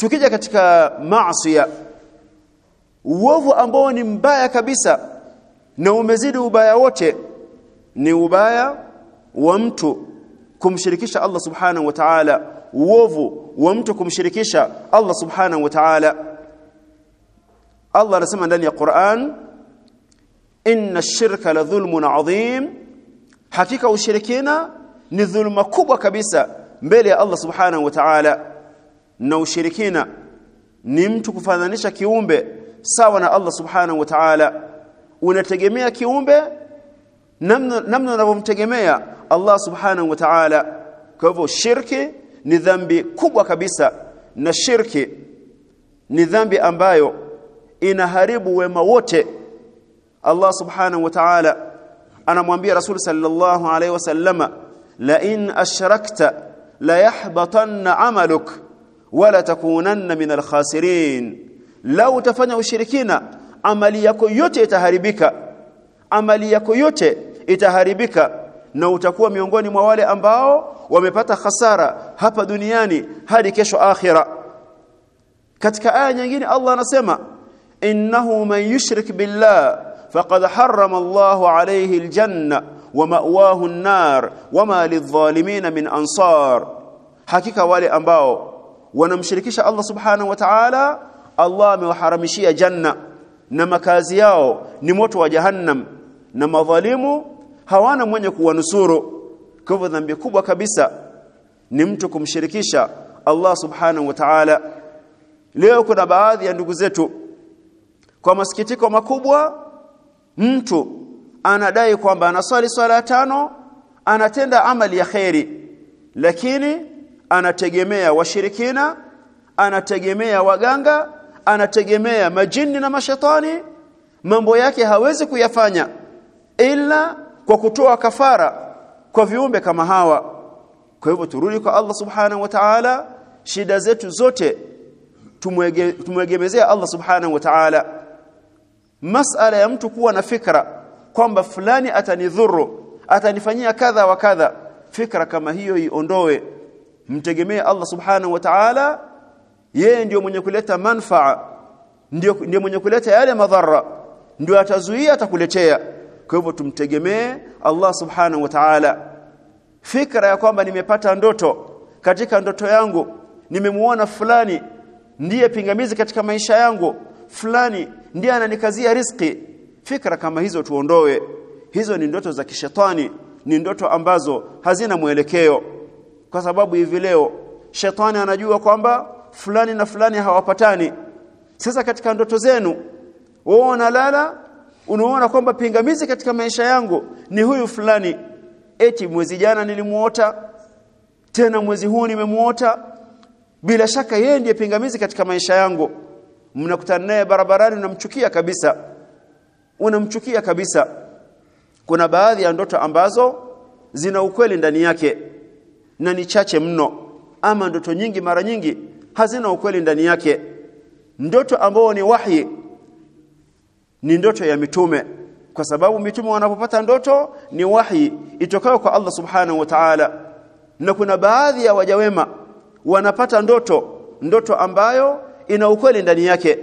tukija katika maasiya uovu ambao ni mbaya kabisa na umezidi ubaya wote ni ubaya wa mtu kumshirikisha Allah subhanahu wa ta'ala uovu wa mtu kumshirikisha Allah subhanahu wa ta'ala. Allah anasema ndani ya Qur'an inna ash-shirka la dhulmun adhim. Hakika ushirikina ni dhulma kubwa kabisa mbele ya Allah subhanahu wa ta'ala na ushirikina ni mtu kufananisha kiumbe sawa na Allah subhanahu wa ta'ala. Unategemea kiumbe namna namna unavyomtegemea Allah subhanahu wa ta'ala. Kwa hivyo shirki ni dhambi kubwa kabisa na shirki ni dhambi ambayo inaharibu wema wote. Allah subhanahu wa ta'ala anamwambia Rasul sallallahu alaihi wasallama la in ashrakta la yahbatanna amaluk wala takunanna min alkhasirin lau utafanya ushirikina amali yako yote itaharibika. Amali yako yote itaharibika na utakuwa miongoni mwa wale ambao wamepata hasara hapa duniani hadi kesho akhira. Katika aya nyingine Allah anasema innahu man yushrik billah faqad harrama Allahu alayhi aljanna wa ma'wahu an-nar wama lidh-dhalimin min ansar. Hakika wale ambao wanamshirikisha Allah subhanahu wa ta'ala Allah amewaharamishia janna. Na makazi yao ni moto wa jahannam. Na madhalimu hawana mwenye kuwanusuru. Kwa hivyo dhambi kubwa kabisa ni mtu kumshirikisha Allah subhanahu wa ta'ala. Leo kuna baadhi ya ndugu zetu kwa masikitiko makubwa mtu anadai kwamba anaswali swala tano anatenda amali ya kheri lakini anategemea washirikina anategemea waganga anategemea majini na mashetani mambo yake hawezi kuyafanya ila kwa kutoa kafara kwa viumbe kama hawa. Kwa hivyo turudi kwa Allah subhanahu wa ta'ala shida zetu zote tumwegemezea Allah subhanahu wa ta'ala. Masala ya mtu kuwa na fikra kwamba fulani atanidhuru atanifanyia kadha wa kadha fikra kama hiyo iondoe mtegemee Allah subhanahu wa ta'ala yeye ndio mwenye kuleta manfaa ndio ndio mwenye kuleta yale madhara ndio atazuia atakuletea. Kwa hivyo tumtegemee Allah subhanahu wa ta'ala. Fikra ya kwamba nimepata ndoto katika ndoto yangu nimemuona fulani ndiye pingamizi katika maisha yangu fulani ndiye ananikazia riski fikra kama hizo tuondoe. Hizo ni ndoto za kishetani ni ndoto ambazo hazina mwelekeo kwa sababu hivi leo shetani anajua kwamba fulani na fulani hawapatani. Sasa katika ndoto zenu wewe unalala unaona kwamba pingamizi katika maisha yangu ni huyu fulani. Eti mwezi jana nilimuota tena mwezi huu nimemuota. Bila shaka yeye ndiye pingamizi katika maisha yangu. Mnakutana naye barabarani unamchukia kabisa. Unamchukia kabisa. Kuna baadhi ya ndoto ambazo zina ukweli ndani yake na ni chache mno. Ama ndoto nyingi mara nyingi hazina ukweli ndani yake. Ndoto ambao ni wahi ni ndoto ya mitume. Kwa sababu mitume wanapopata ndoto ni wahi itokayo kwa Allah subhanahu wa ta'ala. Na kuna baadhi ya wajawema wanapata ndoto ndoto ambayo ina ukweli ndani yake